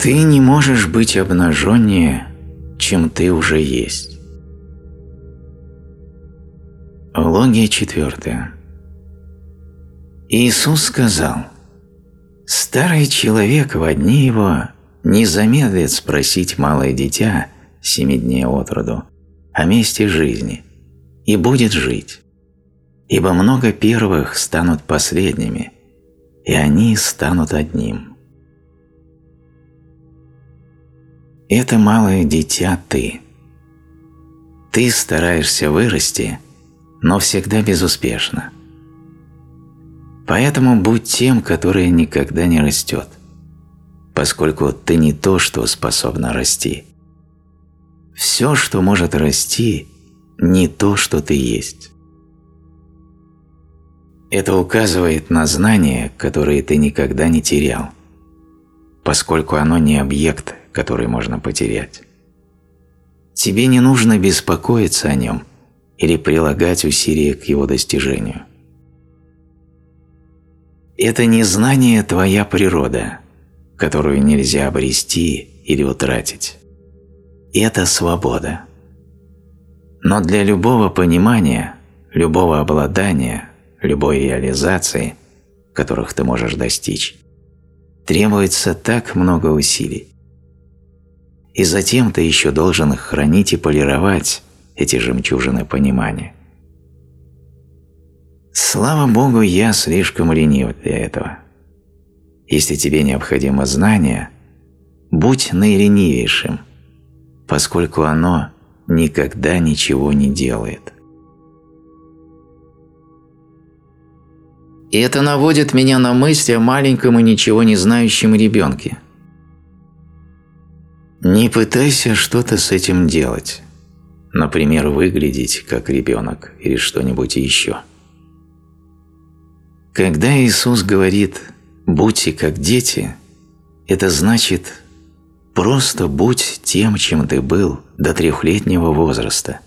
Ты не можешь быть обнаженнее, чем ты уже есть. Логия четвертая. Иисус сказал, «Старый человек в одни его не замедлит спросить малое дитя семи дней от роду о месте жизни и будет жить, ибо много первых станут последними, и они станут одним». Это малое дитя ты. Ты стараешься вырасти, но всегда безуспешно. Поэтому будь тем, который никогда не растет, поскольку ты не то, что способно расти. Все, что может расти, не то, что ты есть. Это указывает на знание, которое ты никогда не терял, поскольку оно не объект, который можно потерять. Тебе не нужно беспокоиться о нем или прилагать усилия к его достижению. Это не знание твоя природа, которую нельзя обрести или утратить. Это свобода. Но для любого понимания, любого обладания, любой реализации, которых ты можешь достичь, требуется так много усилий. И затем ты еще должен хранить и полировать, эти жемчужины понимания. Слава Богу, я слишком ленив для этого. Если тебе необходимо знание, будь наиленивейшим, поскольку оно никогда ничего не делает. И это наводит меня на мысль о маленьком и ничего не знающем ребенке – не пытайся что-то с этим делать. Например, выглядеть как ребенок или что-нибудь еще. Когда Иисус говорит «будьте как дети», это значит просто будь тем, чем ты был до трехлетнего возраста,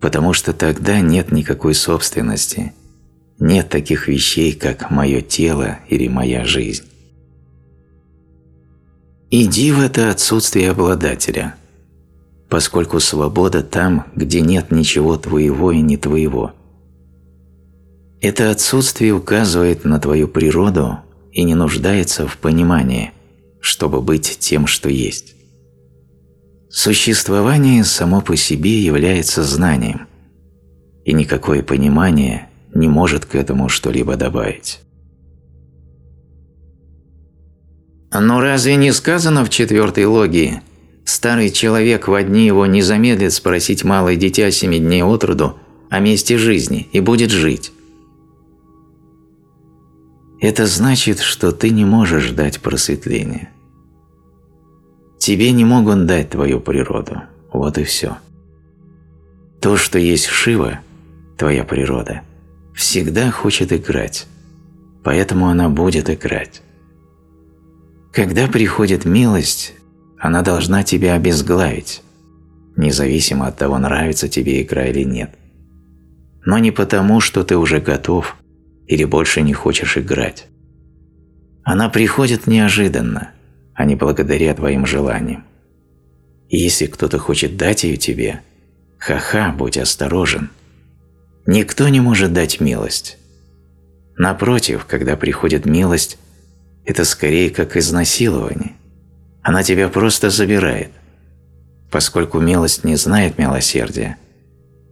потому что тогда нет никакой собственности, нет таких вещей, как мое тело или моя жизнь. Иди в это отсутствие обладателя, поскольку свобода там, где нет ничего твоего и не твоего. Это отсутствие указывает на твою природу и не нуждается в понимании, чтобы быть тем, что есть. Существование само по себе является знанием, и никакое понимание не может к этому что-либо добавить. Но разве не сказано в четвертой логии «Старый человек в одни его не замедлит спросить малое дитя семи дней от роду о месте жизни и будет жить»? Это значит, что ты не можешь дать просветление. Тебе не могут дать твою природу. Вот и все. То, что есть Шива, твоя природа, всегда хочет играть, поэтому она будет играть. Когда приходит милость, она должна тебя обезглавить, независимо от того, нравится тебе игра или нет. Но не потому, что ты уже готов или больше не хочешь играть. Она приходит неожиданно, а не благодаря твоим желаниям. И если кто-то хочет дать ее тебе, ха-ха, будь осторожен. Никто не может дать милость. Напротив, когда приходит милость, это скорее как изнасилование. Она тебя просто забирает. Поскольку милость не знает милосердия,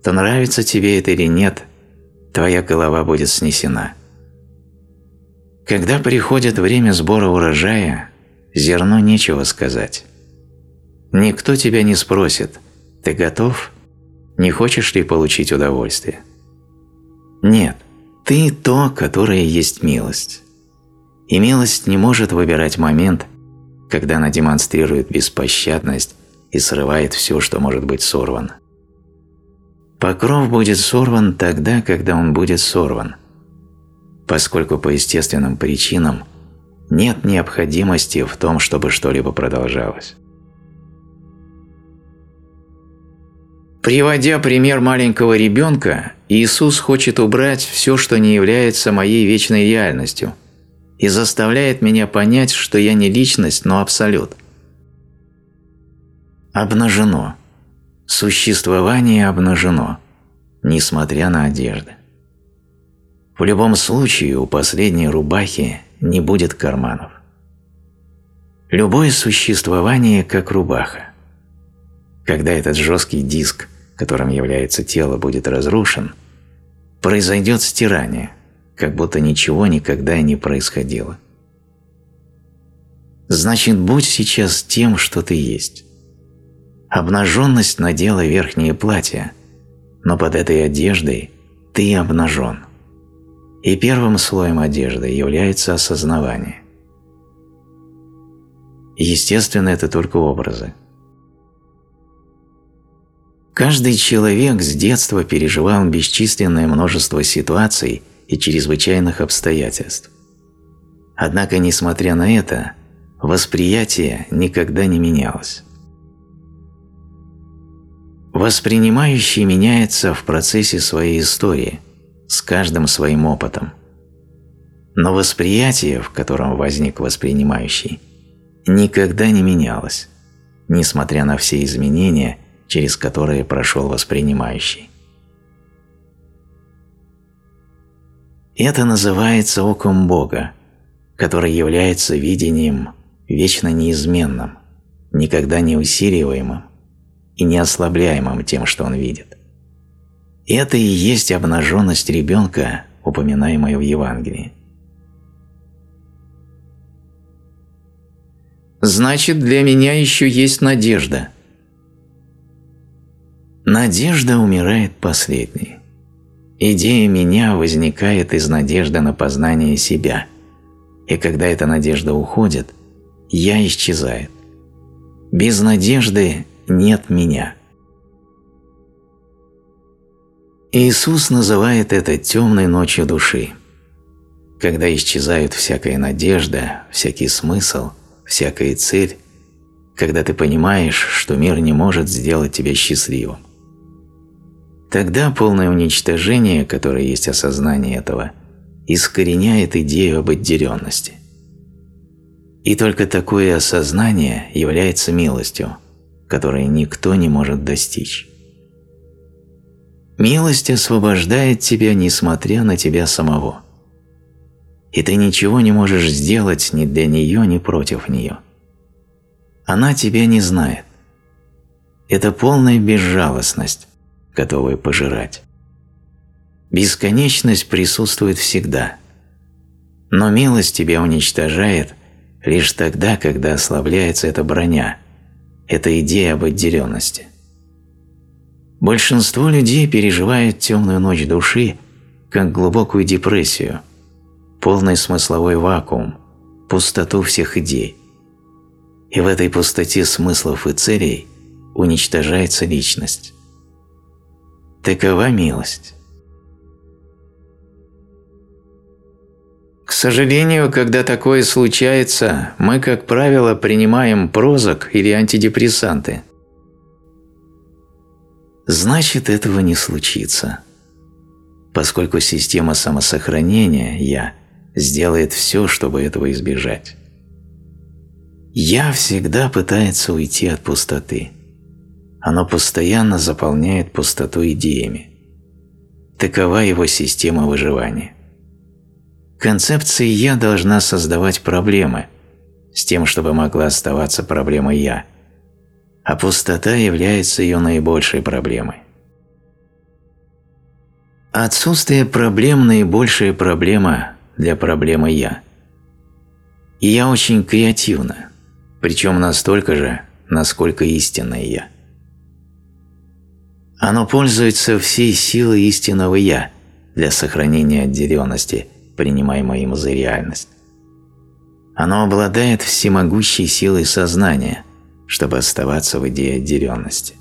то нравится тебе это или нет, твоя голова будет снесена. Когда приходит время сбора урожая, зерно нечего сказать. Никто тебя не спросит, ты готов? Не хочешь ли получить удовольствие? Нет, ты то, которое есть милость. И милость не может выбирать момент, когда она демонстрирует беспощадность и срывает все, что может быть сорвано. Покров будет сорван тогда, когда он будет сорван, поскольку по естественным причинам нет необходимости в том, чтобы что-либо продолжалось. Приводя пример маленького ребенка, Иисус хочет убрать все, что не является моей вечной реальностью – и заставляет меня понять, что я не личность, но абсолют, обнажено. Существование обнажено, несмотря на одежды. В любом случае у последней рубахи не будет карманов. Любое существование как рубаха. Когда этот жесткий диск, которым является тело, будет разрушен, произойдет стирание, как будто ничего никогда не происходило. Значит, будь сейчас тем, что ты есть. Обнаженность надела верхнее платье, но под этой одеждой ты обнажен. И первым слоем одежды является осознавание. Естественно, это только образы. Каждый человек с детства переживал бесчисленное множество ситуаций и чрезвычайных обстоятельств. Однако, несмотря на это, восприятие никогда не менялось. Воспринимающий меняется в процессе своей истории, с каждым своим опытом. Но восприятие, в котором возник воспринимающий – никогда не менялось, несмотря на все изменения, через которые прошел воспринимающий. Это называется оком Бога, который является видением вечно неизменным, никогда не усиливаемым и не ослабляемым тем, что он видит. Это и есть обнаженность ребенка, упоминаемая в Евангелии. Значит, для меня еще есть надежда. Надежда умирает последней. Идея меня возникает из надежды на познание себя. И когда эта надежда уходит, я исчезает. Без надежды нет меня. Иисус называет это темной ночью души, когда исчезают всякая надежда, всякий смысл – всякая цель, когда ты понимаешь, что мир не может сделать тебя счастливым. Тогда полное уничтожение, которое есть осознание этого, искореняет идею об отделенности. И только такое осознание является милостью, которой никто не может достичь. Милость освобождает тебя, несмотря на тебя самого и ты ничего не можешь сделать ни для нее, ни против нее. Она тебя не знает. Это полная безжалостность, готовая пожирать. Бесконечность присутствует всегда. Но милость тебя уничтожает лишь тогда, когда ослабляется эта броня, эта идея об отделенности. Большинство людей переживает темную ночь души как глубокую депрессию – полный смысловой вакуум, пустоту всех идей. И в этой пустоте смыслов и целей уничтожается личность. Такова милость. К сожалению, когда такое случается, мы, как правило, принимаем прозок или антидепрессанты. Значит, этого не случится, поскольку система самосохранения «я» – сделает все, чтобы этого избежать. «Я» всегда пытается уйти от пустоты. Оно постоянно заполняет пустоту идеями. Такова его система выживания. Концепция «я» должна создавать проблемы, с тем, чтобы могла оставаться проблемой «я», а пустота является ее наибольшей проблемой. Отсутствие проблем – наибольшая проблема для проблемы «я». И я очень креативна, причем настолько же, насколько истинное «я». Оно пользуется всей силой истинного «я» для сохранения отделенности, принимаемой им за реальность. Оно обладает всемогущей силой сознания, чтобы оставаться в идее отделенности.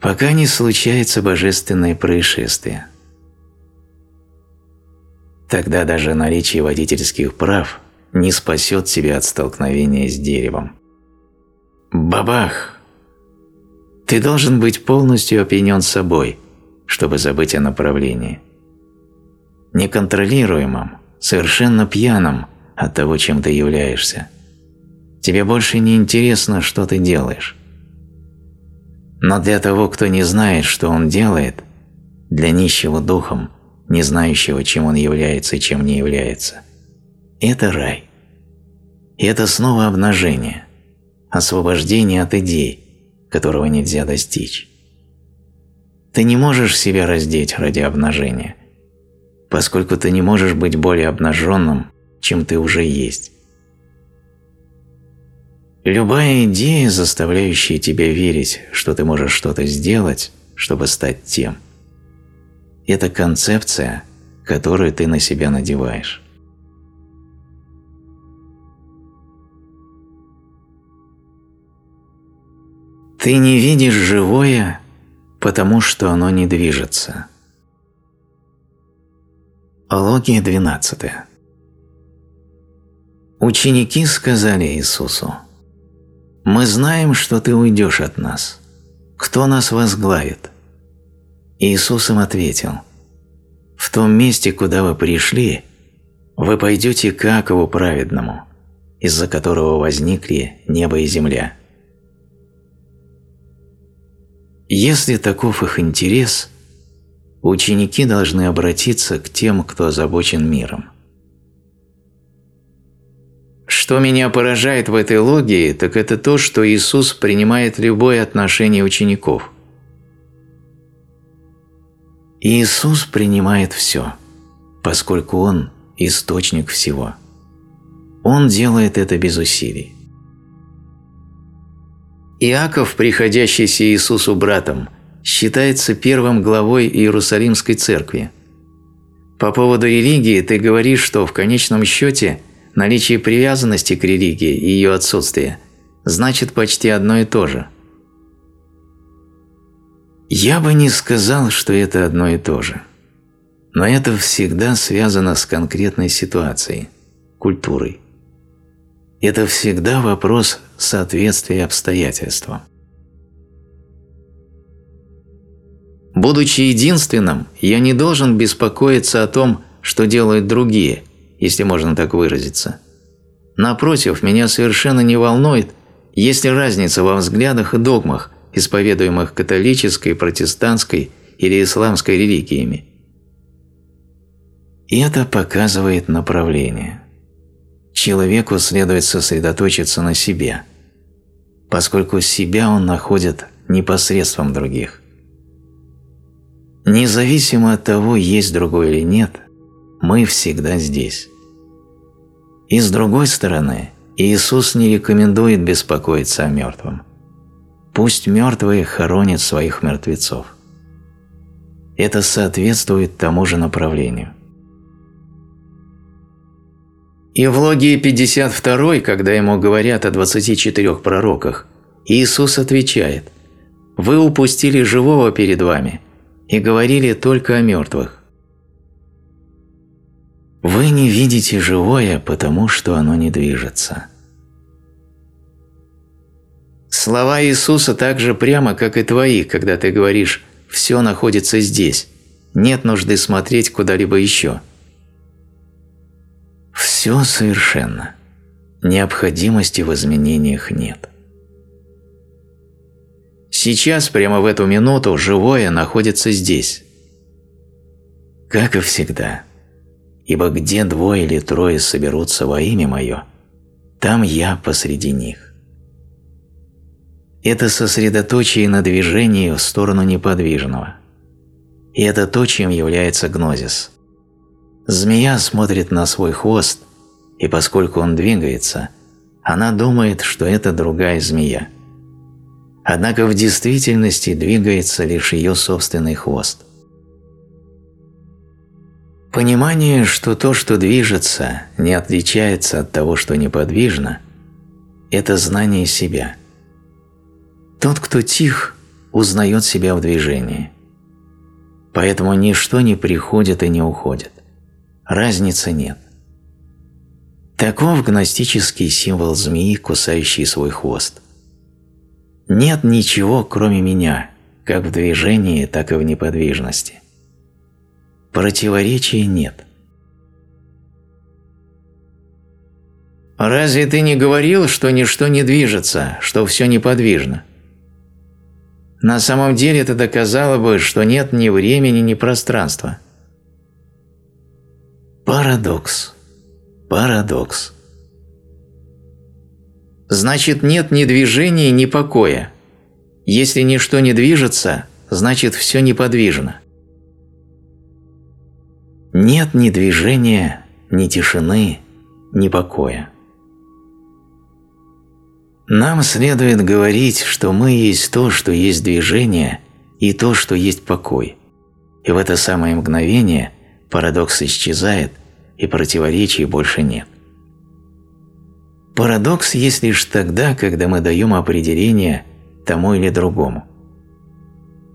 Пока не случается божественное происшествие – Тогда даже наличие водительских прав не спасет тебя от столкновения с деревом. Бабах! Ты должен быть полностью опьянен собой, чтобы забыть о направлении. Неконтролируемым, совершенно пьяным от того, чем ты являешься. Тебе больше не интересно, что ты делаешь. Но для того, кто не знает, что он делает, для нищего духом, не знающего, чем он является и чем не является, это рай. И это снова обнажение, освобождение от идей, которого нельзя достичь. Ты не можешь себя раздеть ради обнажения, поскольку ты не можешь быть более обнаженным, чем ты уже есть. Любая идея, заставляющая тебя верить, что ты можешь что-то сделать, чтобы стать тем, это концепция, которую ты на себя надеваешь. Ты не видишь живое, потому что оно не движется. Логия 12. Ученики сказали Иисусу, «Мы знаем, что Ты уйдешь от нас. Кто нас возглавит?» Иисус им ответил, «В том месте, куда вы пришли, вы пойдете к Акову праведному, из-за которого возникли небо и земля». Если таков их интерес, ученики должны обратиться к тем, кто озабочен миром. Что меня поражает в этой логии, так это то, что Иисус принимает любое отношение учеников. Иисус принимает все, поскольку Он – источник всего. Он делает это без усилий. Иаков, приходящийся Иисусу братом, считается первым главой Иерусалимской церкви. По поводу религии ты говоришь, что в конечном счете наличие привязанности к религии и ее отсутствие значит почти одно и то же. Я бы не сказал, что это одно и то же. Но это всегда связано с конкретной ситуацией, культурой. Это всегда вопрос соответствия обстоятельствам. Будучи единственным, я не должен беспокоиться о том, что делают другие, если можно так выразиться. Напротив, меня совершенно не волнует, есть ли разница во взглядах и догмах, исповедуемых католической, протестантской или исламской религиями. И это показывает направление человеку следует сосредоточиться на себе, поскольку себя он находит непосредством других. Независимо от того, есть другой или нет, мы всегда здесь. И с другой стороны, Иисус не рекомендует беспокоиться о мертвом. Пусть мертвые хоронят своих мертвецов. Это соответствует тому же направлению – и в логии 52, когда ему говорят о 24 пророках, Иисус отвечает «Вы упустили живого перед вами и говорили только о мертвых». Вы не видите живое, потому что оно не движется. Слова Иисуса так же прямо, как и твои, когда ты говоришь «все находится здесь», нет нужды смотреть куда-либо еще – все совершенно. Необходимости в изменениях нет. Сейчас, прямо в эту минуту, живое находится здесь. Как и всегда. Ибо где двое или трое соберутся во имя Мое, там Я посреди них. Это сосредоточие на движении в сторону неподвижного. И это то, чем является гнозис. Змея смотрит на свой хвост – и поскольку он двигается, она думает, что это другая змея. Однако в действительности двигается лишь ее собственный хвост. Понимание, что то, что движется, не отличается от того, что неподвижно, это знание себя. Тот, кто тих, узнает себя в движении. Поэтому ничто не приходит и не уходит. Разницы нет. Таков гностический символ змеи, кусающей свой хвост. Нет ничего, кроме меня, как в движении, так и в неподвижности. Противоречия нет. Разве ты не говорил, что ничто не движется, что все неподвижно? На самом деле это доказало бы, что нет ни времени, ни пространства. Парадокс. Парадокс. Значит, нет ни движения, ни покоя. Если ничто не движется, значит, все неподвижно. Нет ни движения, ни тишины, ни покоя. Нам следует говорить, что мы есть то, что есть движение, и то, что есть покой. И в это самое мгновение парадокс исчезает, и противоречий больше нет. Парадокс есть лишь тогда, когда мы даем определение тому или другому.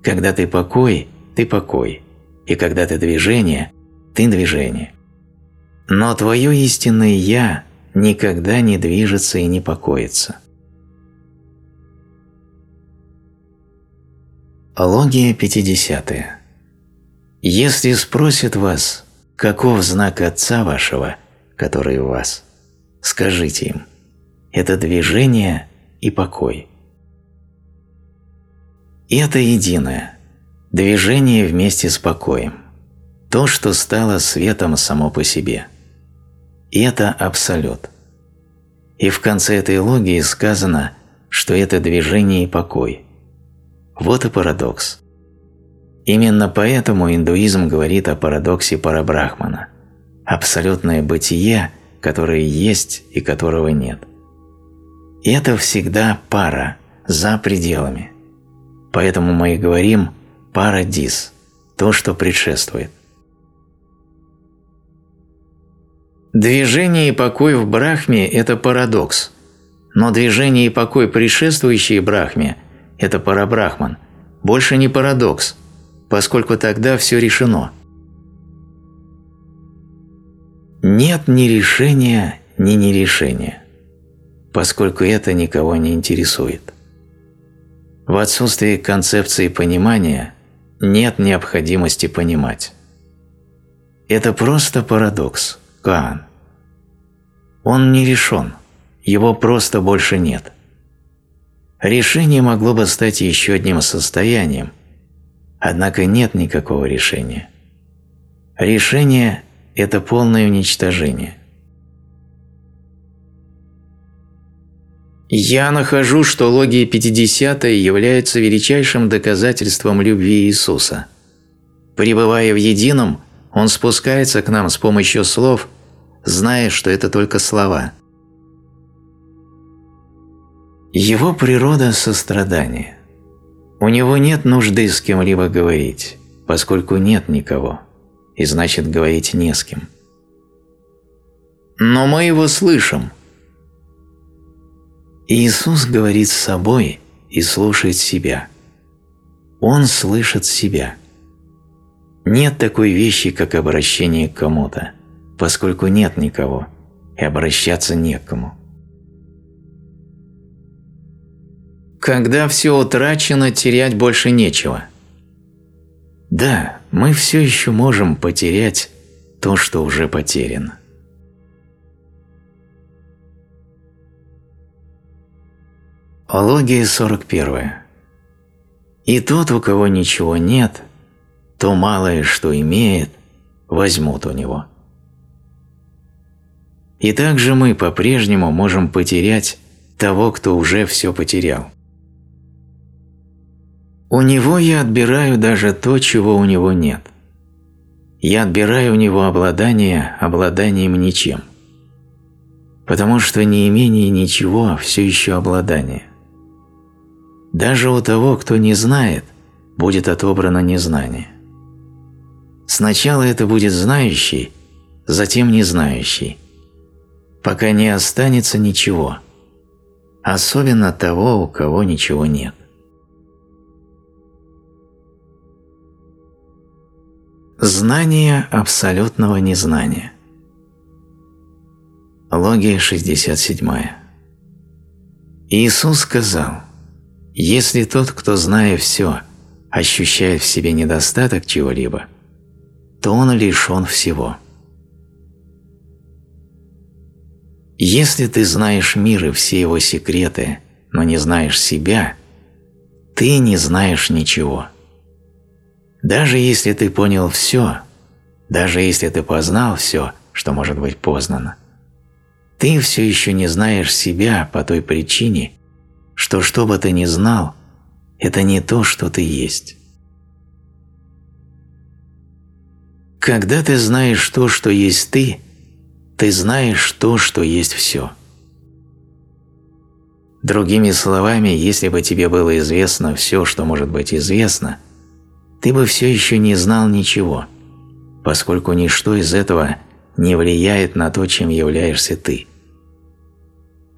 Когда ты покой, ты покой, и когда ты движение, ты движение. Но твое истинное «я» никогда не движется и не покоится. Логия 50. Если спросят вас, каков знак Отца вашего, который в вас, скажите им, это движение и покой. Это единое, движение вместе с покоем, то, что стало светом само по себе. Это абсолют. И в конце этой логии сказано, что это движение и покой – вот и парадокс. Именно поэтому индуизм говорит о парадоксе Парабрахмана – абсолютное бытие, которое есть и которого нет. И это всегда пара, за пределами. Поэтому мы и говорим «парадис» – то, что предшествует. Движение и покой в Брахме – это парадокс, но движение и покой, предшествующие Брахме – это парабрахман, больше не парадокс, поскольку тогда все решено. Нет ни решения, ни нерешения, поскольку это никого не интересует. В отсутствии концепции понимания нет необходимости понимать. Это просто парадокс, Каан. Он не решен, его просто больше нет – Решение могло бы стать еще одним состоянием, однако нет никакого решения. Решение – это полное уничтожение. Я нахожу, что логия 50 является величайшим доказательством любви Иисуса. Пребывая в едином, Он спускается к нам с помощью слов, зная, что это только слова – его природа – сострадание. У него нет нужды с кем-либо говорить, поскольку нет никого, и значит говорить не с кем. Но мы его слышим. Иисус говорит с собой и слушает себя. Он слышит себя. Нет такой вещи, как обращение к кому-то, поскольку нет никого, и обращаться некому. Когда все утрачено, терять больше нечего. Да, мы все еще можем потерять то, что уже потеряно. Логия 41. И тот, у кого ничего нет, то малое, что имеет, возьмут у него. И также мы по-прежнему можем потерять того, кто уже все потерял. У него я отбираю даже то, чего у него нет. Я отбираю у него обладание обладанием ничем. Потому что неимение ничего все еще обладание. Даже у того, кто не знает, будет отобрано незнание. Сначала это будет знающий, затем незнающий, пока не останется ничего, особенно того, у кого ничего нет. Знание абсолютного незнания. Логия 67. Иисус сказал, «Если тот, кто, зная все, ощущает в себе недостаток чего-либо, то он лишен всего». Если ты знаешь мир и все его секреты, но не знаешь себя, ты не знаешь ничего. Даже если ты понял все, даже если ты познал все, что может быть познано, ты все еще не знаешь себя по той причине, что что бы ты ни знал, это не то, что ты есть. Когда ты знаешь то, что есть ты, ты знаешь то, что есть все. Другими словами, если бы тебе было известно все, что может быть известно, ты бы все еще не знал ничего, поскольку ничто из этого не влияет на то, чем являешься ты.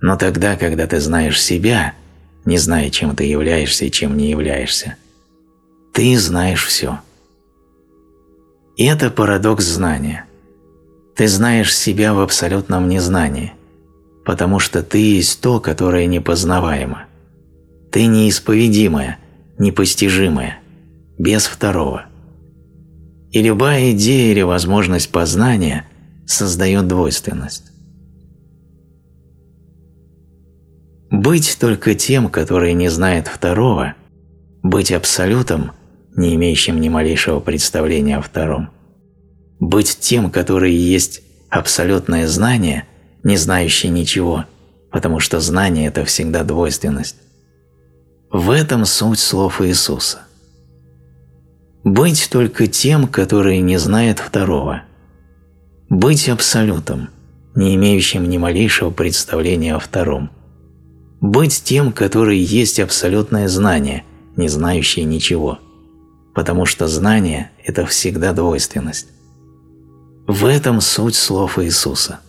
Но тогда, когда ты знаешь себя, не зная, чем ты являешься и чем не являешься, ты знаешь все. И это парадокс знания. Ты знаешь себя в абсолютном незнании, потому что ты есть то, которое непознаваемо. Ты неисповедимое, непостижимое, без второго. И любая идея или возможность познания создает двойственность. Быть только тем, который не знает второго, быть абсолютом, не имеющим ни малейшего представления о втором, быть тем, который есть абсолютное знание, не знающий ничего, потому что знание – это всегда двойственность. В этом суть слов Иисуса. Быть только тем, который не знает второго. Быть абсолютом, не имеющим ни малейшего представления о втором – быть тем, который есть абсолютное знание, не знающее ничего, потому что знание – это всегда двойственность. В этом суть слов Иисуса.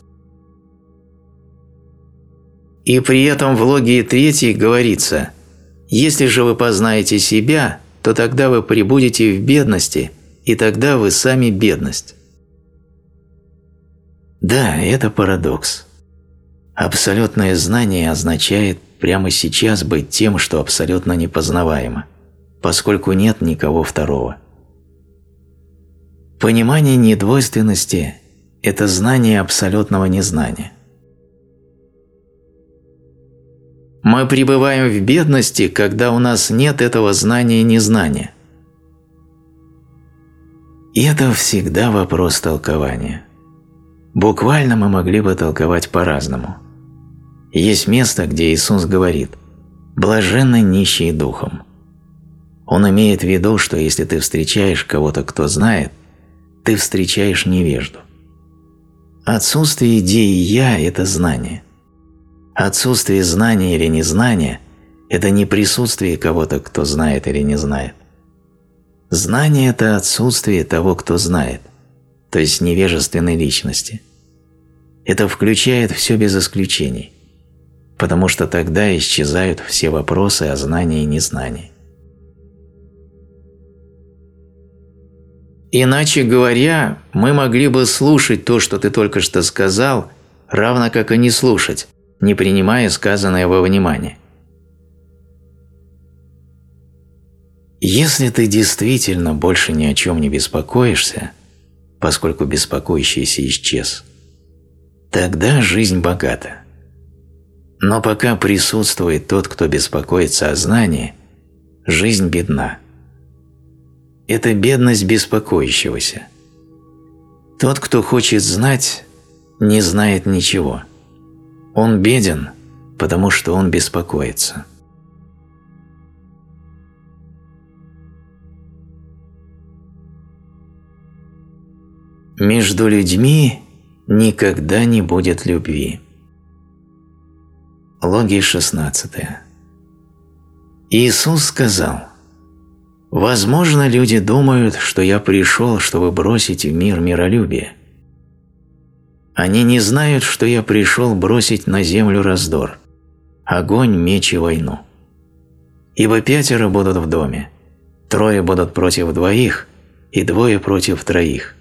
И при этом в логии 3 говорится «Если же вы познаете себя, то тогда вы прибудете в бедности, и тогда вы сами бедность». Да, это парадокс. Абсолютное знание означает прямо сейчас быть тем, что абсолютно непознаваемо, поскольку нет никого второго. Понимание недвойственности – это знание абсолютного незнания. Мы пребываем в бедности, когда у нас нет этого знания и незнания. И это всегда вопрос толкования. Буквально мы могли бы толковать по-разному. Есть место, где Иисус говорит «блаженны нищие духом». Он имеет в виду, что если ты встречаешь кого-то, кто знает, ты встречаешь невежду. Отсутствие идеи «я» – это знание. Отсутствие знания или незнания – это не присутствие кого-то, кто знает или не знает. Знание – это отсутствие того, кто знает, то есть невежественной личности. Это включает все без исключений, потому что тогда исчезают все вопросы о знании и незнании. Иначе говоря, мы могли бы слушать то, что ты только что сказал, равно как и не слушать, не принимая сказанное во внимание. Если ты действительно больше ни о чем не беспокоишься, поскольку беспокоящийся исчез, тогда жизнь богата. Но пока присутствует тот, кто беспокоится о знании, жизнь бедна. Это бедность беспокоящегося. Тот, кто хочет знать, не знает ничего. Он беден, потому что он беспокоится. Между людьми никогда не будет любви. Логия 16. Иисус сказал, «Возможно, люди думают, что я пришел, чтобы бросить в мир миролюбие. Они не знают, что я пришел бросить на землю раздор, огонь, меч и войну. Ибо пятеро будут в доме, трое будут против двоих и двое против троих»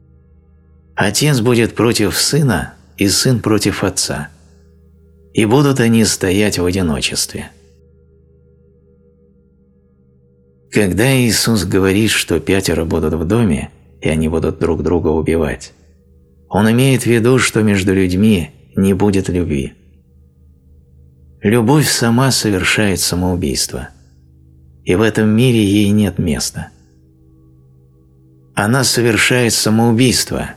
Отец будет против сына, и сын против отца. И будут они стоять в одиночестве. Когда Иисус говорит, что пятеро будут в доме, и они будут друг друга убивать, Он имеет в виду, что между людьми не будет любви. Любовь сама совершает самоубийство, и в этом мире ей нет места. Она совершает самоубийство,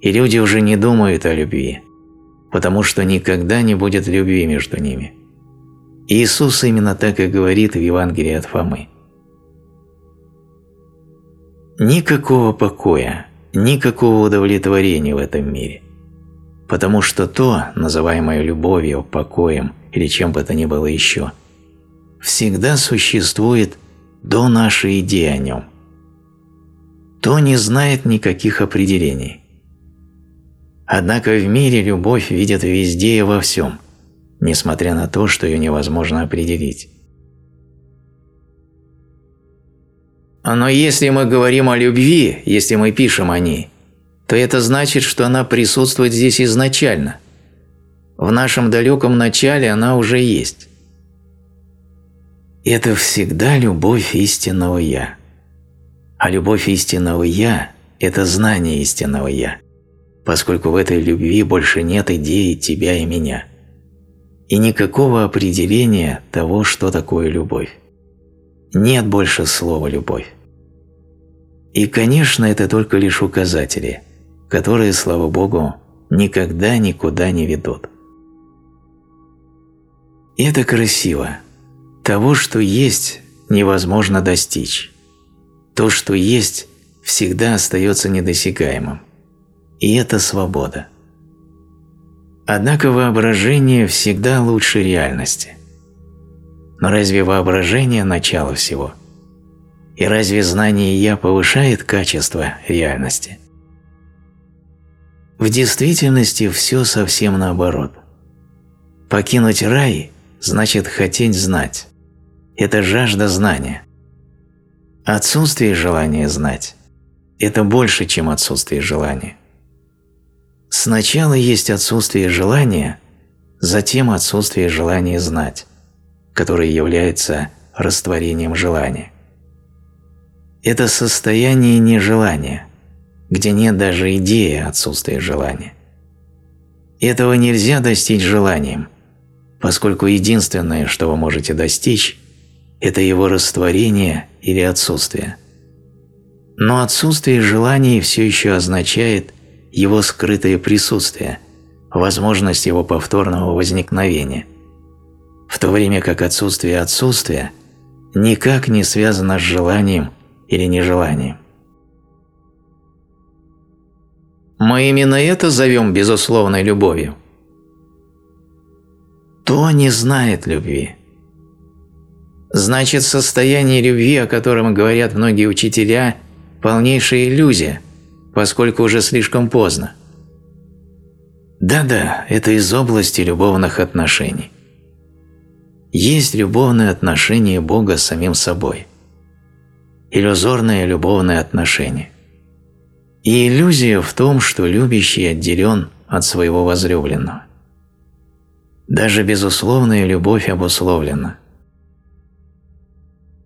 и люди уже не думают о любви, потому что никогда не будет любви между ними. Иисус именно так и говорит в Евангелии от Фомы. Никакого покоя, никакого удовлетворения в этом мире, потому что то, называемое любовью, покоем или чем бы то ни было еще, всегда существует до нашей идеи о нем. То не знает никаких определений. Однако в мире любовь видят везде и во всем, несмотря на то, что ее невозможно определить. Но если мы говорим о любви, если мы пишем о ней, то это значит, что она присутствует здесь изначально. В нашем далеком начале она уже есть. Это всегда любовь истинного «Я». А любовь истинного «Я» – это знание истинного «Я», поскольку в этой любви больше нет идеи тебя и меня. И никакого определения того, что такое любовь. Нет больше слова «любовь». И, конечно, это только лишь указатели, которые, слава Богу, никогда никуда не ведут. Это красиво. Того, что есть, невозможно достичь. То, что есть, всегда остается недосягаемым. И это свобода. Однако воображение всегда лучше реальности. Но разве воображение – начало всего? И разве знание «я» повышает качество реальности? В действительности все совсем наоборот. Покинуть рай значит хотеть знать. Это жажда знания. Отсутствие желания знать – это больше, чем отсутствие желания. Сначала есть отсутствие желания, затем отсутствие желания знать, которое является растворением желания. Это состояние нежелания, где нет даже идеи отсутствия желания. Этого нельзя достичь желанием, поскольку единственное, что вы можете достичь, это его растворение или отсутствие. Но отсутствие желаний все еще означает его скрытое присутствие, возможность его повторного возникновения, в то время как отсутствие отсутствия никак не связано с желанием или нежеланием. Мы именно это зовем безусловной любовью. То не знает любви. Значит, состояние любви, о котором говорят многие учителя, полнейшая иллюзия – поскольку уже слишком поздно. Да-да, это из области любовных отношений. Есть любовные отношения Бога с самим собой. Иллюзорное любовное отношение. И иллюзия в том, что любящий отделен от своего возлюбленного. Даже безусловная любовь обусловлена.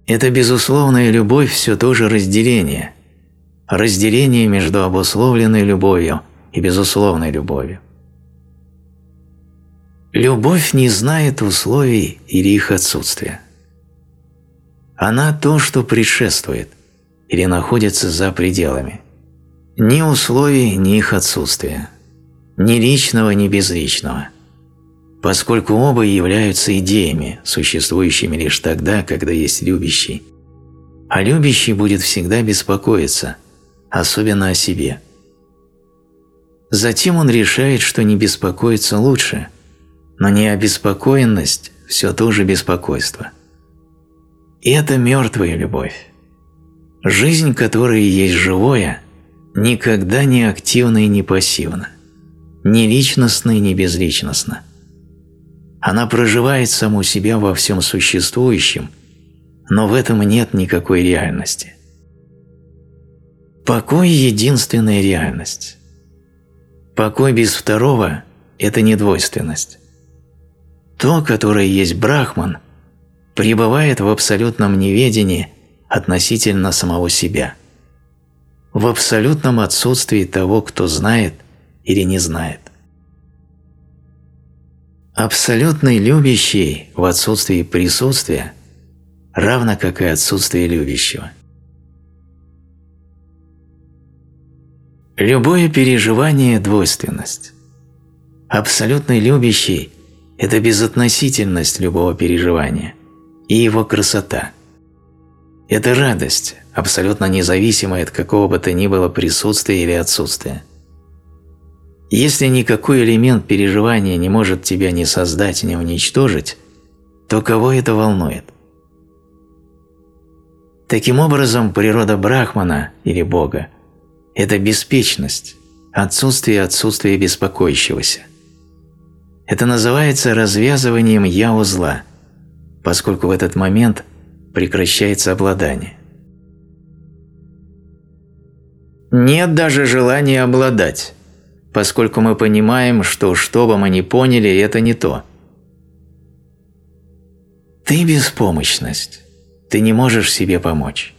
Эта безусловная любовь все то же разделение – разделение между обусловленной любовью и безусловной любовью. Любовь не знает условий или их отсутствия. Она то, что предшествует или находится за пределами. Ни условий, ни их отсутствия. Ни личного, ни безличного. Поскольку оба являются идеями, существующими лишь тогда, когда есть любящий. А любящий будет всегда беспокоиться – особенно о себе. Затем он решает, что не беспокоиться лучше, но не обеспокоенность – все то же беспокойство. И это мертвая любовь. Жизнь, которая есть живое, никогда не активна и не пассивна, не личностна и не безличностна. Она проживает саму себя во всем существующем, но в этом нет никакой реальности. Покой – единственная реальность. Покой без второго – это недвойственность. То, которое есть Брахман, пребывает в абсолютном неведении относительно самого себя, в абсолютном отсутствии того, кто знает или не знает. Абсолютный любящий в отсутствии присутствия равно как и отсутствие любящего. Любое переживание – двойственность. Абсолютный любящий – это безотносительность любого переживания и его красота. Это радость, абсолютно независимая от какого бы то ни было присутствия или отсутствия. Если никакой элемент переживания не может тебя ни создать, ни уничтожить, то кого это волнует? Таким образом, природа Брахмана или Бога – это беспечность, отсутствие отсутствия беспокоящегося. Это называется развязыванием «я-узла», поскольку в этот момент прекращается обладание. Нет даже желания обладать поскольку мы понимаем, что что бы мы ни поняли, это не то. Ты беспомощность. Ты не можешь себе помочь.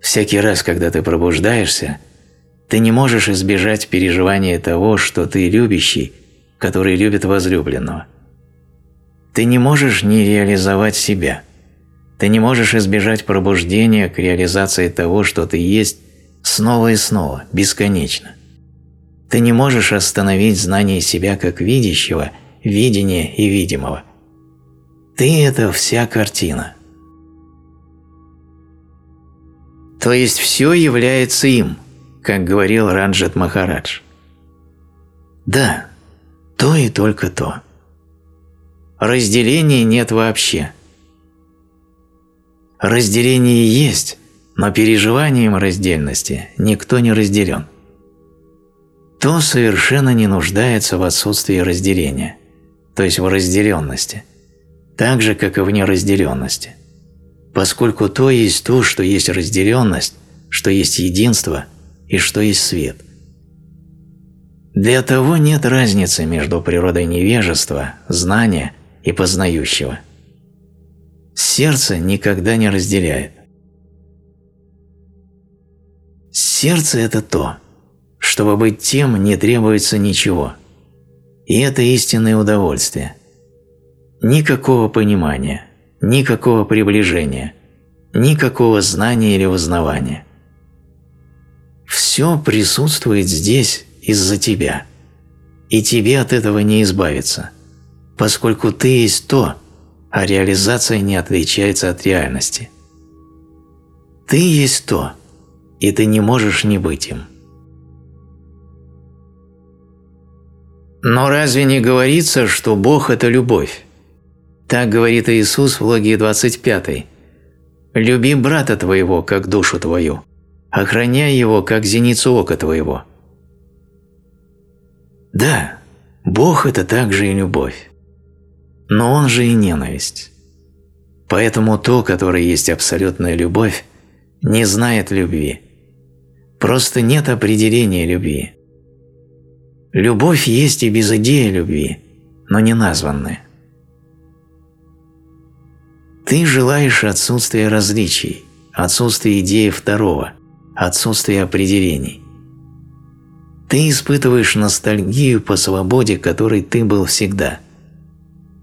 Всякий раз, когда ты пробуждаешься, ты не можешь избежать переживания того, что ты любящий, который любит возлюбленного. Ты не можешь не реализовать себя. Ты не можешь избежать пробуждения к реализации того, что ты есть, снова и снова, бесконечно. Ты не можешь остановить знание себя как видящего, видения и видимого. Ты – это вся картина. То есть все является им, как говорил Ранджат Махарадж. Да, то и только то. Разделения нет вообще. Разделение есть, но переживанием раздельности никто не разделен то совершенно не нуждается в отсутствии разделения, то есть в разделенности, так же, как и в неразделенности, поскольку то есть то, что есть разделенность, что есть единство и что есть свет. Для того нет разницы между природой невежества, знания и познающего. Сердце никогда не разделяет. Сердце – это то – чтобы быть тем, не требуется ничего. И это истинное удовольствие. Никакого понимания, никакого приближения, никакого знания или узнавания. Все присутствует здесь из-за тебя, и тебе от этого не избавиться, поскольку ты есть то, а реализация не отличается от реальности. Ты есть то, и ты не можешь не быть им. Но разве не говорится, что Бог – это любовь? Так говорит Иисус в Логии 25. «Люби брата твоего, как душу твою, охраняй его, как зеницу ока твоего». Да, Бог – это также и любовь. Но Он же и ненависть. Поэтому то, которое есть абсолютная любовь, не знает любви. Просто нет определения любви. Любовь есть и без идеи любви, но не названная. Ты желаешь отсутствия различий, отсутствия идеи второго, отсутствия определений. Ты испытываешь ностальгию по свободе, которой ты был всегда.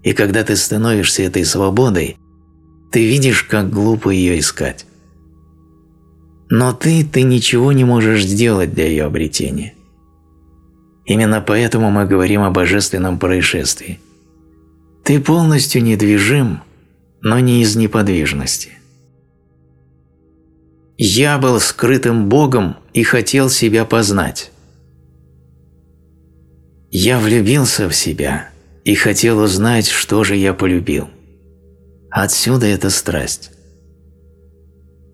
И когда ты становишься этой свободой, ты видишь, как глупо ее искать. Но ты, ты ничего не можешь сделать для ее обретения. Именно поэтому мы говорим о божественном происшествии. Ты полностью недвижим, но не из неподвижности. Я был скрытым Богом и хотел себя познать. Я влюбился в себя и хотел узнать, что же я полюбил. Отсюда эта страсть.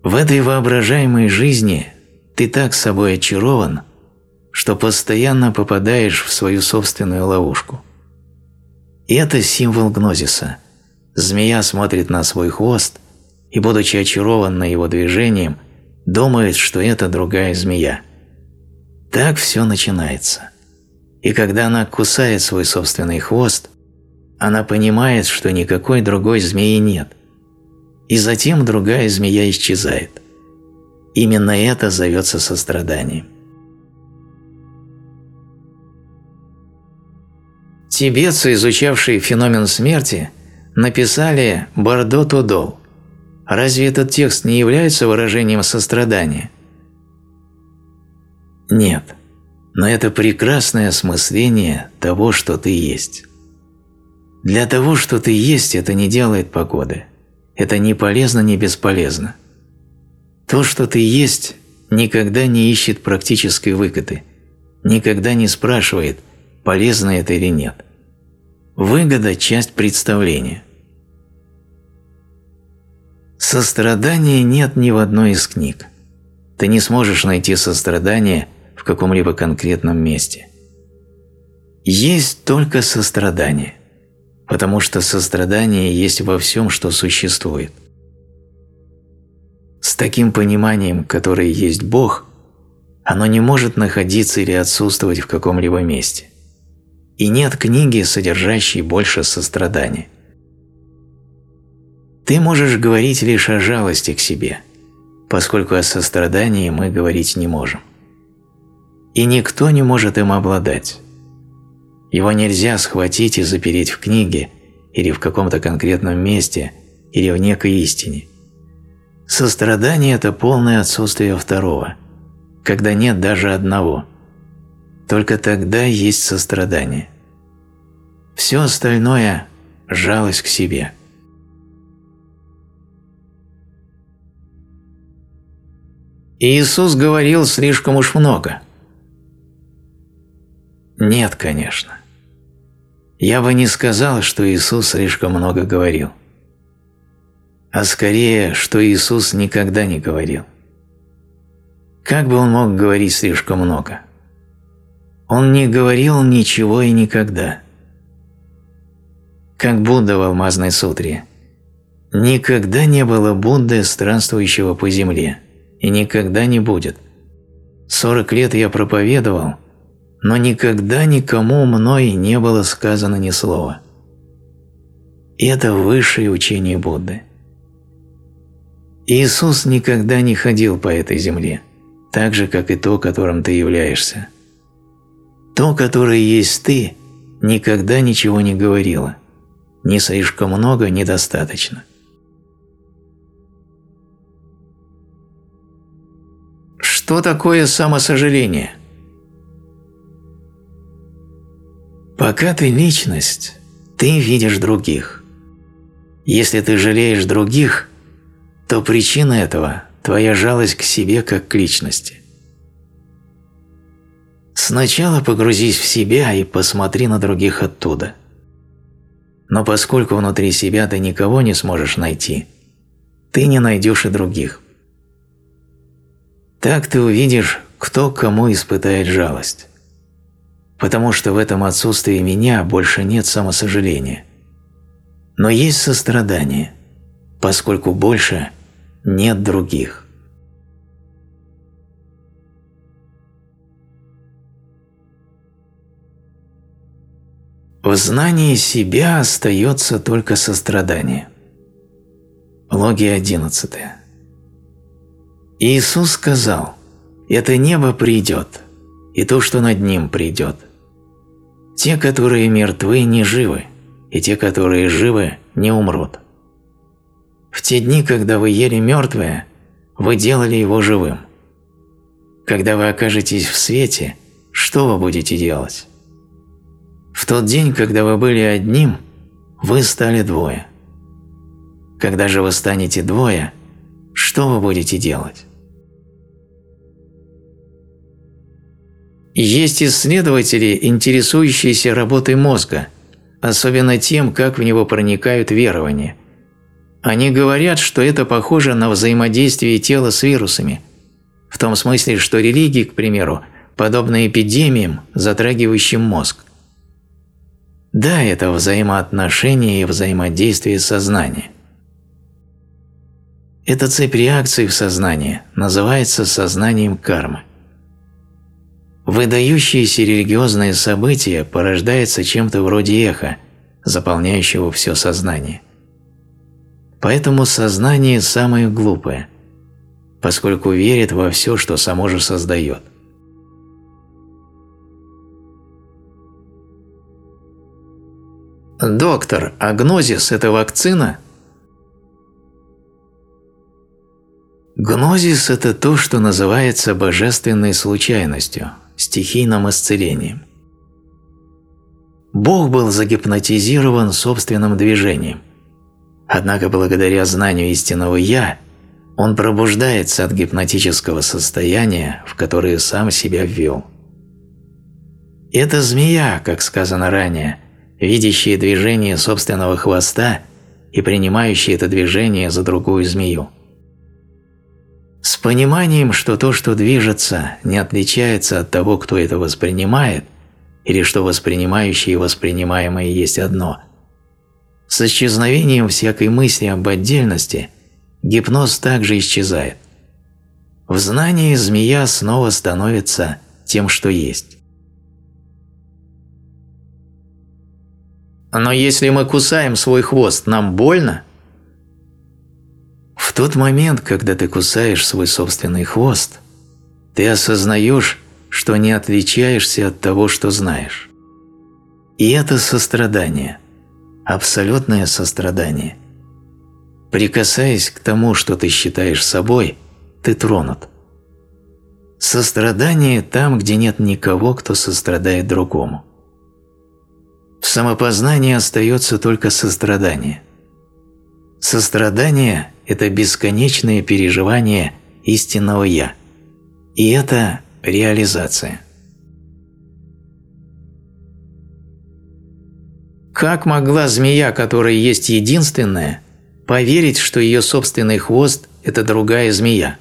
В этой воображаемой жизни ты так собой очарован – что постоянно попадаешь в свою собственную ловушку. И это символ гнозиса. Змея смотрит на свой хвост и, будучи очарован его движением, думает, что это другая змея. Так все начинается. И когда она кусает свой собственный хвост, она понимает, что никакой другой змеи нет. И затем другая змея исчезает. Именно это зовется состраданием. Тибетцы, изучавшие феномен смерти, написали «Бардо Тудол». Разве этот текст не является выражением сострадания? Нет, но это прекрасное осмысление того, что ты есть. Для того, что ты есть, это не делает погоды. Это не полезно, не бесполезно. То, что ты есть, никогда не ищет практической выгоды, никогда не спрашивает, полезно это или нет. Выгода – часть представления. Сострадания нет ни в одной из книг. Ты не сможешь найти сострадание в каком-либо конкретном месте. Есть только сострадание, потому что сострадание есть во всем, что существует. С таким пониманием, которое есть Бог, оно не может находиться или отсутствовать в каком-либо месте. И нет книги, содержащей больше сострадания. Ты можешь говорить лишь о жалости к себе, поскольку о сострадании мы говорить не можем. И никто не может им обладать. Его нельзя схватить и запереть в книге или в каком-то конкретном месте или в некой истине. Сострадание – это полное отсутствие второго, когда нет даже одного. Только тогда есть сострадание. Все остальное – жалость к себе. Иисус говорил слишком уж много. Нет, конечно. Я бы не сказал, что Иисус слишком много говорил а скорее, что Иисус никогда не говорил. Как бы он мог говорить слишком много? Он не говорил ничего и никогда. Как Будда в Алмазной сутре. Никогда не было Будды, странствующего по земле, и никогда не будет. Сорок лет я проповедовал, но никогда никому мной не было сказано ни слова. Это высшее учение Будды. Иисус никогда не ходил по этой земле, так же, как и то, которым ты являешься. То, которое есть ты, никогда ничего не говорило. Ни слишком много, недостаточно. Что такое самосожаление? Пока ты личность, ты видишь других. Если ты жалеешь других, то причина этого – твоя жалость к себе как к личности. Сначала погрузись в себя и посмотри на других оттуда. Но поскольку внутри себя ты никого не сможешь найти, ты не найдешь и других. Так ты увидишь, кто кому испытает жалость. Потому что в этом отсутствии меня больше нет самосожаления. Но есть сострадание, поскольку больше – нет других. В знании себя остается только сострадание. Логия 11. Иисус сказал, «Это небо придет, и то, что над ним придет. Те, которые мертвы, не живы, и те, которые живы, не умрут». В те дни, когда вы ели мертвое, вы делали его живым. Когда вы окажетесь в свете, что вы будете делать? В тот день, когда вы были одним, вы стали двое. Когда же вы станете двое, что вы будете делать? Есть исследователи, интересующиеся работой мозга, особенно тем, как в него проникают верования – они говорят, что это похоже на взаимодействие тела с вирусами, в том смысле, что религии, к примеру, подобны эпидемиям, затрагивающим мозг. Да, это взаимоотношения и взаимодействие сознания. Эта цепь реакций в сознании называется сознанием кармы. Выдающееся религиозное событие порождается чем-то вроде эха, заполняющего все сознание. Поэтому сознание самое глупое, поскольку верит во все, что само же создает. «Доктор, а гнозис – это вакцина?» Гнозис – это то, что называется божественной случайностью, стихийным исцелением. Бог был загипнотизирован собственным движением. Однако благодаря знанию истинного «Я» он пробуждается от гипнотического состояния, в которое сам себя ввел. Это змея, как сказано ранее, видящая движение собственного хвоста и принимающая это движение за другую змею. С пониманием, что то, что движется, не отличается от того, кто это воспринимает, или что воспринимающее и воспринимаемое есть одно. С исчезновением всякой мысли об отдельности гипноз также исчезает. В знании змея снова становится тем, что есть. Но если мы кусаем свой хвост, нам больно? Тот момент, когда ты кусаешь свой собственный хвост, ты осознаешь, что не отличаешься от того, что знаешь. И это сострадание, абсолютное сострадание. Прикасаясь к тому, что ты считаешь собой, ты тронут. Сострадание там, где нет никого, кто сострадает другому. В самопознании остается только сострадание. Сострадание – это бесконечное переживание истинного «Я». И это реализация. Как могла змея, которая есть единственная, поверить, что ее собственный хвост – это другая змея?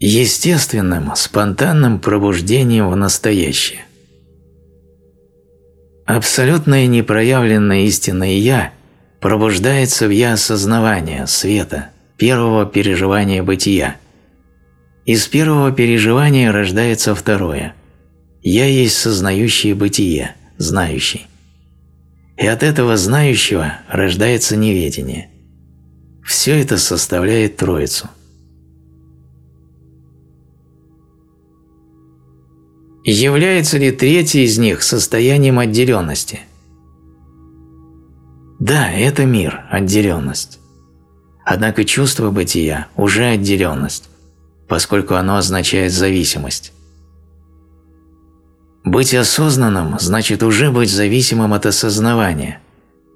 Естественным, спонтанным пробуждением в настоящее. Абсолютное непроявленное истинное «Я» пробуждается в «Я» осознавания, света, первого переживания бытия. Из первого переживания рождается второе. «Я» есть сознающее бытие, знающий. И от этого знающего рождается неведение. Все это составляет Троицу. Является ли третий из них состоянием отделенности? Да, это мир, отделенность. Однако чувство бытия уже отделенность, поскольку оно означает зависимость. Быть осознанным значит уже быть зависимым от осознавания,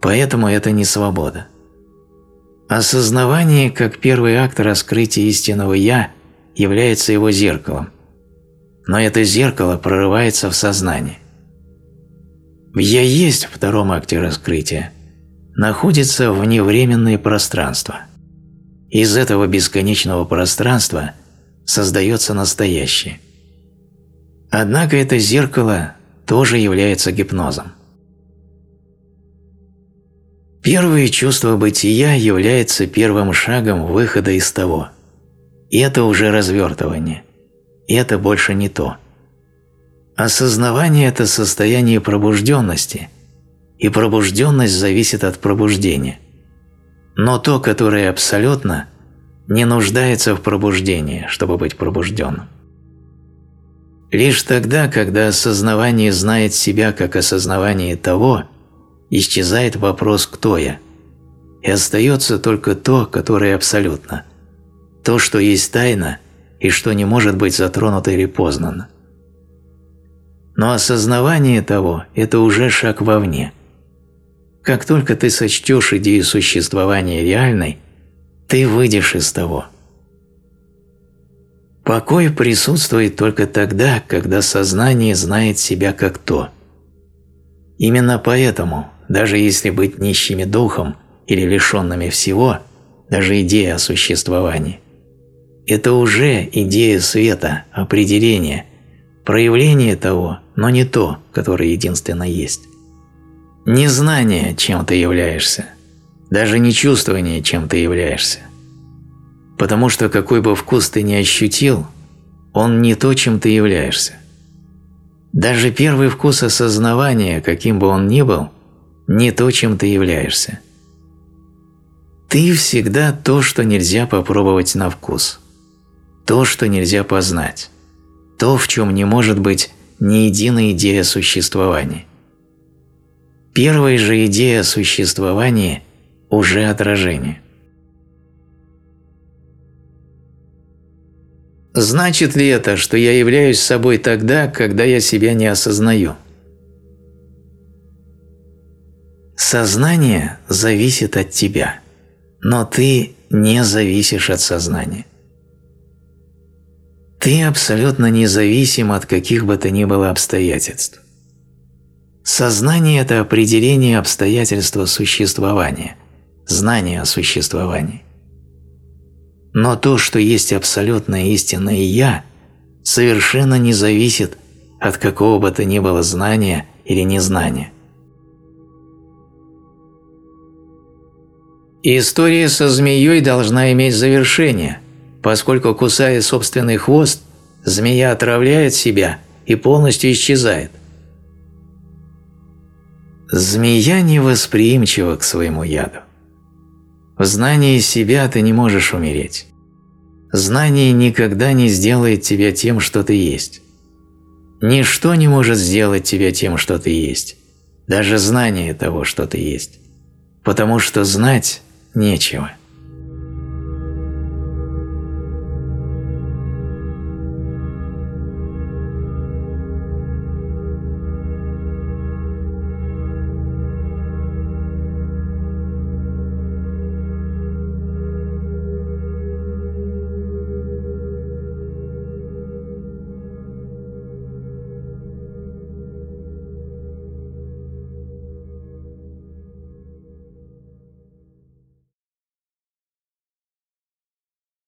поэтому это не свобода. Осознавание, как первый акт раскрытия истинного «я», является его зеркалом – но это зеркало прорывается в сознание. «Я есть» в втором акте раскрытия находится вневременное пространство. Из этого бесконечного пространства создается настоящее. Однако это зеркало тоже является гипнозом. Первое чувство бытия является первым шагом выхода из того. И это уже развертывание – это больше не то. Осознавание – это состояние пробужденности, и пробужденность зависит от пробуждения. Но то, которое абсолютно, не нуждается в пробуждении, чтобы быть пробужденным. Лишь тогда, когда осознавание знает себя как осознавание того, исчезает вопрос «кто я?», и остается только то, которое абсолютно, то, что есть тайна – и что не может быть затронуто или познано. Но осознавание того – это уже шаг вовне. Как только ты сочтешь идею существования реальной, ты выйдешь из того. Покой присутствует только тогда, когда сознание знает себя как то. Именно поэтому, даже если быть нищими духом или лишенными всего, даже идея о существовании – это уже идея света, определение, проявление того, но не то, которое единственно есть. Не знание, чем ты являешься, даже не чувствование, чем ты являешься. Потому что какой бы вкус ты ни ощутил, он не то, чем ты являешься. Даже первый вкус осознавания, каким бы он ни был, не то, чем ты являешься. Ты всегда то, что нельзя попробовать на вкус то, что нельзя познать, то, в чем не может быть ни единой идея существования. Первая же идея существования уже отражение. Значит ли это, что я являюсь собой тогда, когда я себя не осознаю? Сознание зависит от тебя, но ты не зависишь от сознания. Ты абсолютно независим от каких бы то ни было обстоятельств. Сознание – это определение обстоятельства существования, знание о существовании. Но то, что есть абсолютное истинное «я», совершенно не зависит от какого бы то ни было знания или незнания. История со змеей должна иметь завершение, поскольку, кусая собственный хвост, змея отравляет себя и полностью исчезает. Змея невосприимчива к своему яду. В знании себя ты не можешь умереть. Знание никогда не сделает тебя тем, что ты есть. Ничто не может сделать тебя тем, что ты есть, даже знание того, что ты есть, потому что знать нечего.